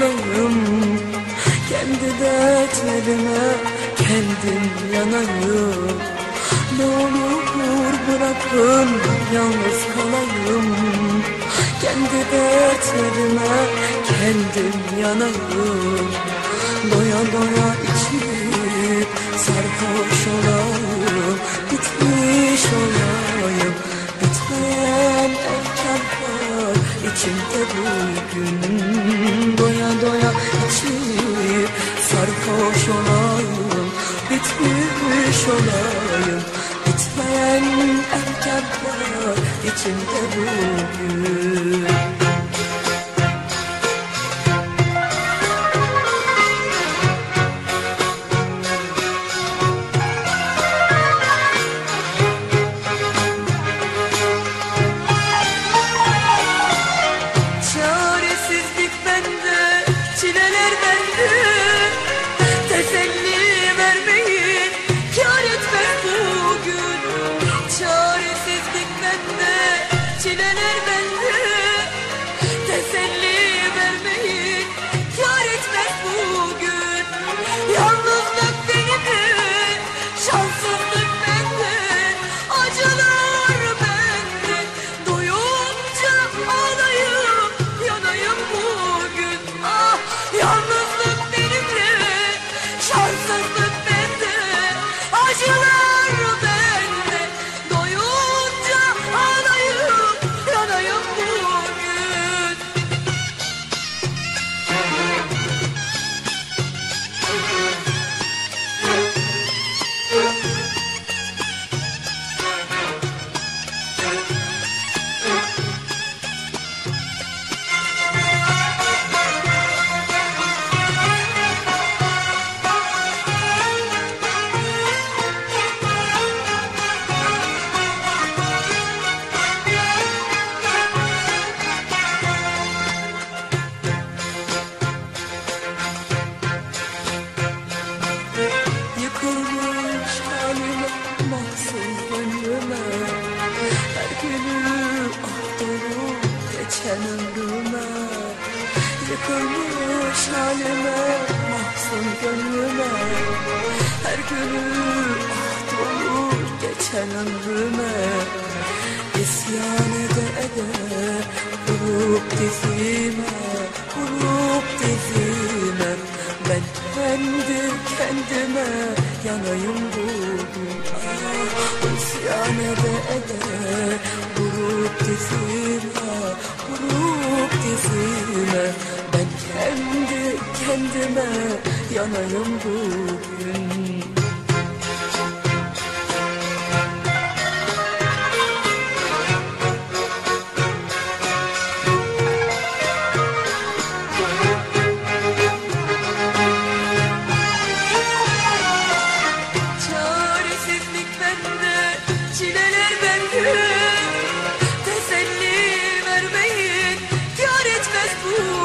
yanayım Kendi dertlerime kendim yanayım Ne olur bırakın yalnız kalayım. Kendi dertlerime kendim yanayım Doya doya içip sarhoş olayım Bitmiş olayım. İçimde bugün Doya doya içip sarhoş olayım Bitmiş olayım. Bitmeyen efkarlar içimde bugün President geçen ömrüme Yıkılmış halime mahzun gönlüme. Her günü ah dolu geçen ömrüme. İsyan ede ede vurup dizime Vurup dizime. Ben kendi kendime yanayım bugün. Ah isyan ede ede vurup dizime Dizime Ben kendi kendime yanayım bugün Ooh.